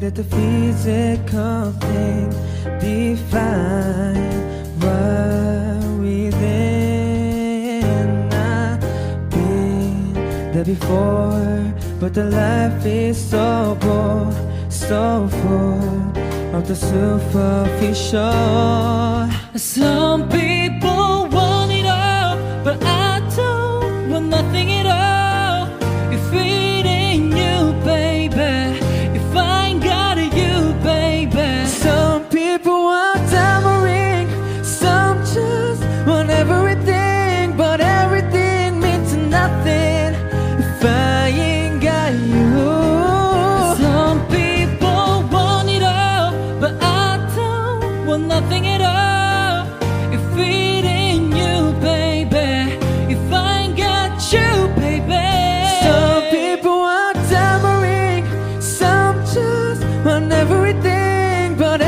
that the physical thing define what within. I've been there before, but the life is so bored, so full of the superficial. Some people want it all, but I don't want nothing at all. If it don't nothing at all. If it ain't you, baby, if I ain't got you, baby. Some people want diamond ring, some just want everything, but